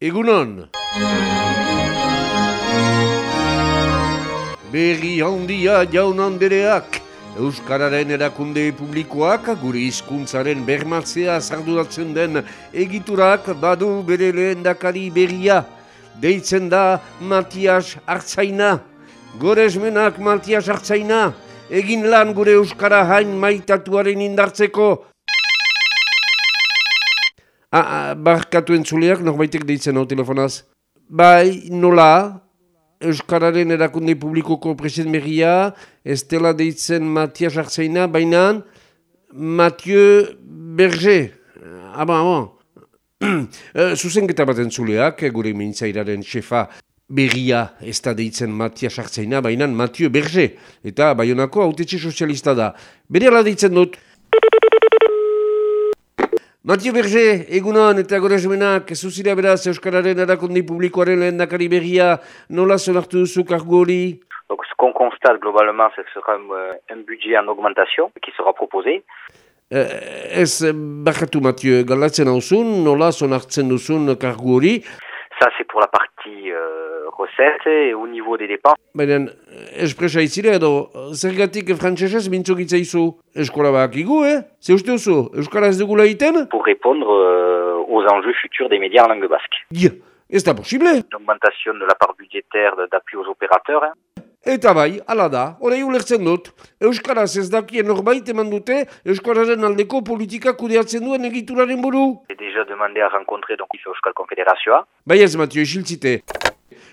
Egunon! Berri handia jaun handereak, Euskararen erakunde publikoak gure hizkuntzaren bermatzea zarduratzen den egiturak badu bere lehen dakari berria. Deitzen da Matias Artzaina. Goresmenak Matias Artzaina. Egin lan gure Euskara hain maitatuaren indartzeko. Ah, ah, barkatu entzuleak, norbaitek deitzen hau telefonaz. Bai, nola, Euskararen erakunde publikoko presidentmeria, ez dela deitzen Matias Artzaina, baina Mathieu Berger. Aba, ah, aba. Eh, zuzenketa bat entzuleak, gure mintzairaren xefa berria ez da deitzen Matias Artzaina, baina Mathieu Berger. Eta baionako autetxe sozialista da. Bere ala deitzen dut. Mathieu Berger, egunon eta gorezumenak, zuzira beraz Euskararen erakundi publikoaren lehen dakari berria, nola zonartu duzu kargu hori? Donc ce qu'on constate globalement, c'est que ce sera un, un budget en augmentation qui sera proposé. Eh, ez, bakatu Mathieu, galatzen hauzun, nola zonartzen duzun kargu hori? Ça, c'est pour la partie euh, recette et au niveau des dépenses. Baina, espresa izire edo, zergatik frantzesez mintzokitza izu eskola bakigu, eh? Ze uste duzu, Euskara ez dugula egiten? Pour répondre euh, aux enjeux futurs des médias en langue basque. Ja, ez da posible. L'augmentation de la part budgétaire d'appui aux opérateurs. hein. Eta bai, ala da, horrei ulertzen dut. Euskaraz ez dakien norbait eman dute, Euskararen aldeko politika kudeatzen duen egituraren buru. Demandé à rencontrer donc Euskal Confederazioa. Bai ez, Matio, isiltzite.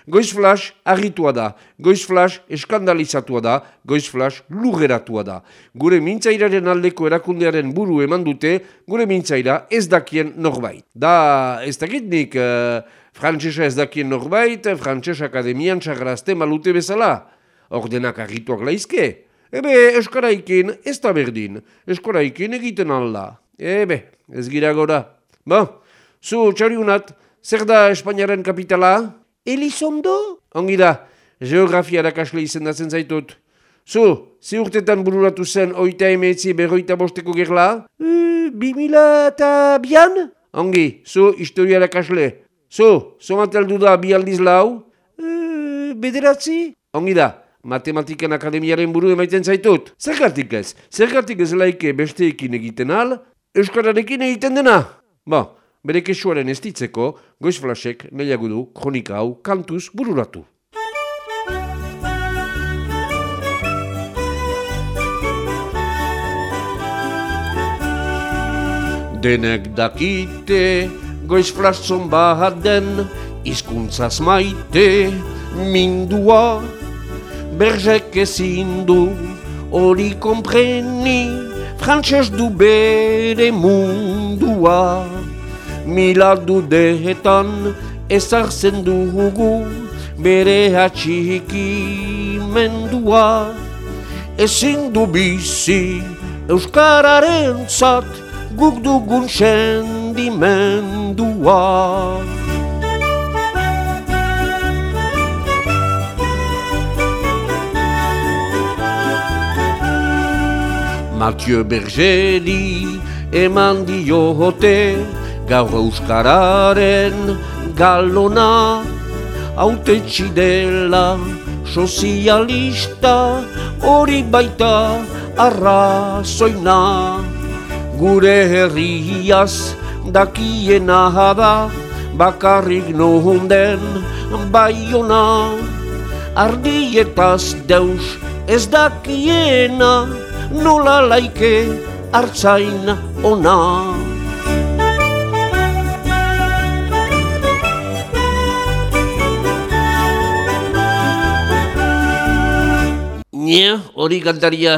Goiz Flash harritua da, Goiz Flash eskandalizatua da, Goiz Flash lugeratua da. Gure mintzairaren aldeko erakundearen buru eman dute, gure mintzaira ez dakien norbait. Da, ez dakit nik, uh, frantsesa ez dakien norbait, frantses akademian txagrazte malute bezala. Ordenak harrituak laizke. Ebe, Euskaraikin ez da berdin, Euskaraikin egiten alda. Ebe, ez gira gora. Ba, zu, txariunat, zer da Espainiaren kapitala? Elizondo? Ongi da, geografia erakasle izendatzen zaitut. Zu, zi urtetan bururatu zen oita emetzi berroita bosteko gerla? E, bi mila eta bian? Ongi, zu, historia erakasle. Zu, zomatel da bi aldiz lau? E, bederatzi? Ongi da, matematikan akademiaren buru emaiten zaitut. Zergatik ez? Zergatik ez laike besteekin egiten al? Euskararekin egiten dena? Ba, bere kesuaren ez ditzeko, goiz flasek nahiago du kronika hau kantuz bururatu. Denek dakite, goiz flason bat den, izkuntzaz maite, mindua, berzek ezin du, hori kompreni, frantses du bere mundua. Mila dudeetan ezartzen dugu, bere atxikimendua. Ezin du bizi, Euskararen zat, guk dugun sendimendua. Mathieu Bergeri eman diote gaur euskararen galona. Autetxi dela sozialista hori baita arrazoina. Gure herriaz dakiena da bakarrik nohunden baiona. Ardietaz deus ez dakiena nola laike hartzaina ona. Nia, hori kantaria